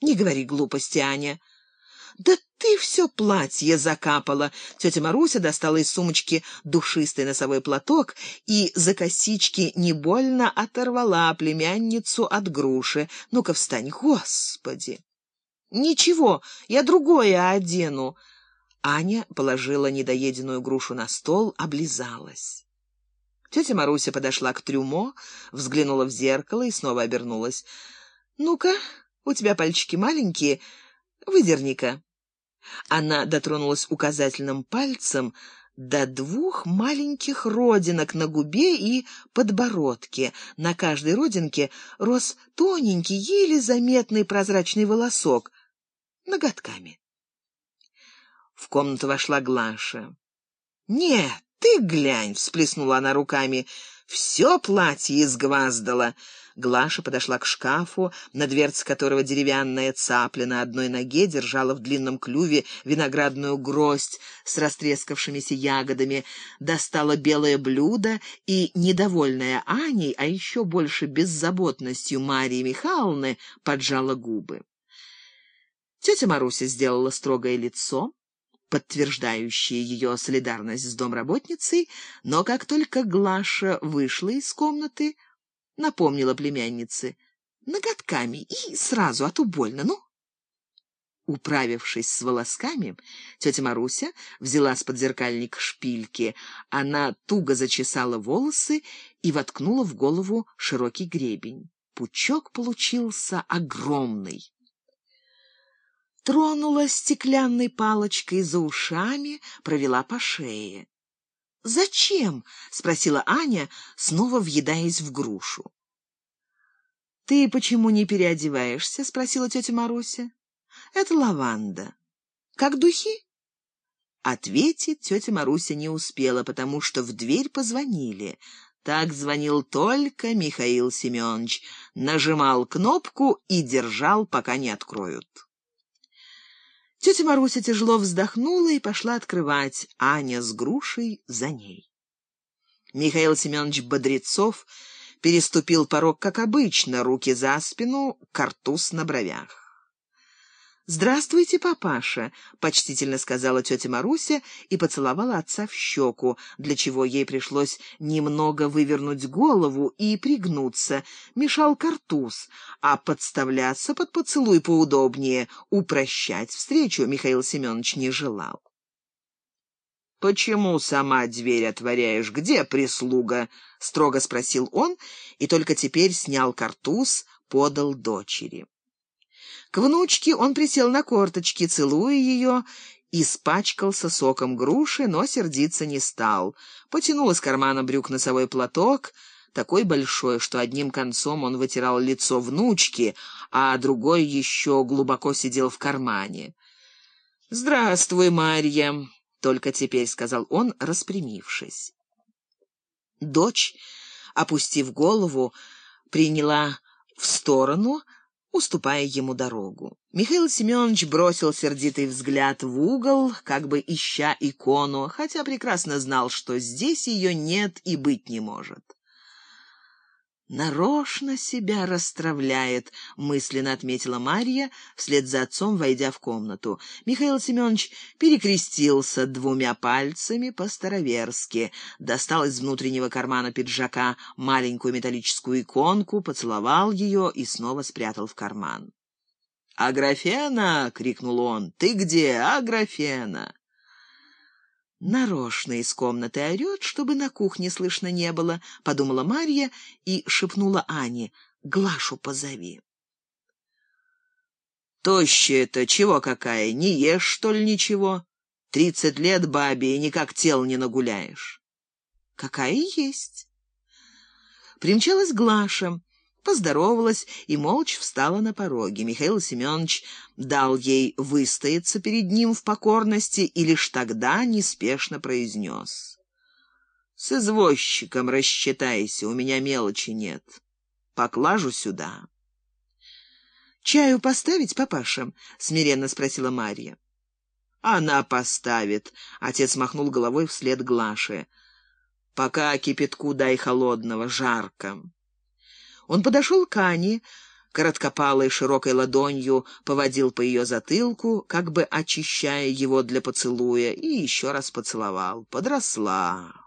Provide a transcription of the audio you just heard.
Не говори глупости, Аня. «Да ты все платье закапала!» Тетя Маруся достала из сумочки душистый носовой платок и за косички не больно оторвала племянницу от груши. «Ну-ка встань, господи!» «Ничего, я другое одену!» Аня положила недоеденную грушу на стол, облизалась. Тетя Маруся подошла к трюмо, взглянула в зеркало и снова обернулась. «Ну-ка, у тебя пальчики маленькие, выдерни-ка». Она дотронулась указательным пальцем до двух маленьких родинок на губе и подбородке. На каждой родинке рос тоненький, еле заметный прозрачный волосок ноготками. В комнату вошла Глаша. «Нет, ты глянь!» — всплеснула она руками. «Все платье изгваздало!» Глаша подошла к шкафу, на дверце которого деревянная цапля на одной ноге держала в длинном клюве виноградную гроздь с растрескавшимися ягодами, достала белое блюдо и, недовольная Аней, а еще больше беззаботностью Марии Михайловны, поджала губы. Тетя Маруся сделала строгое лицо, подтверждающее ее солидарность с домработницей, но как только Глаша вышла из комнаты, напомнила племяннице. Ноготками и сразу, а то больно, ну. Управившись с волосками, тетя Маруся взяла с подзеркальника шпильки. Она туго зачесала волосы и воткнула в голову широкий гребень. Пучок получился огромный. Тронула стеклянной палочкой за ушами, провела по шее. «Зачем?» — спросила Аня, снова въедаясь в грушу. «Ты почему не переодеваешься?» — спросила тетя Маруся. «Это лаванда. Как духи?» Ответить тетя Маруся не успела, потому что в дверь позвонили. Так звонил только Михаил Семенович, нажимал кнопку и держал, пока не откроют. Тетя Маруся тяжело вздохнула и пошла открывать, Аня с грушей за ней. Михаил Семенович Бодрецов переступил порог, как обычно, руки за спину, картуз на бровях. «Здравствуйте, папаша», — почтительно сказала тетя Маруся и поцеловала отца в щеку, для чего ей пришлось немного вывернуть голову и пригнуться. Мешал картуз, а подставляться под поцелуй поудобнее, упрощать встречу Михаил Семенович не желал. «Почему сама дверь отворяешь? Где прислуга?» — строго спросил он, и только теперь снял картуз, подал дочери. К внучке он присел на корточки, целуя ее, испачкался соком груши, но сердиться не стал. Потянул из кармана брюк носовой платок, такой большой, что одним концом он вытирал лицо внучки, а другой еще глубоко сидел в кармане. «Здравствуй, Марья!» только теперь сказал он, распрямившись. Дочь, опустив голову, приняла в сторону, уступая ему дорогу. Михаил Семенович бросил сердитый взгляд в угол, как бы ища икону, хотя прекрасно знал, что здесь ее нет и быть не может. «Нарочно себя расстравляет», — мысленно отметила Марья, вслед за отцом войдя в комнату. Михаил Семенович перекрестился двумя пальцами по-староверски, достал из внутреннего кармана пиджака маленькую металлическую иконку, поцеловал ее и снова спрятал в карман. «Аграфена!» — крикнул он. «Ты где, Аграфена?» Нарочно из комнаты орет, чтобы на кухне слышно не было, — подумала Марья и шепнула Ане, — Глашу позови. Тощая-то чего какая, не ешь, что ли, ничего? Тридцать лет бабе, и никак тел не нагуляешь. Какая есть. Примчалась Глаша, поздоровалась и молча встала на пороге. Михаил Семенович дал ей выстояться перед ним в покорности и лишь тогда неспешно произнес. «С извозчиком рассчитайся, у меня мелочи нет. Поклажу сюда». «Чаю поставить, папаша?» — смиренно спросила Марья. «Она поставит», — отец махнул головой вслед Глаше. «Пока кипятку дай холодного, жарко». Он подошел к Ане, короткопалой широкой ладонью поводил по ее затылку, как бы очищая его для поцелуя, и еще раз поцеловал. Подросла.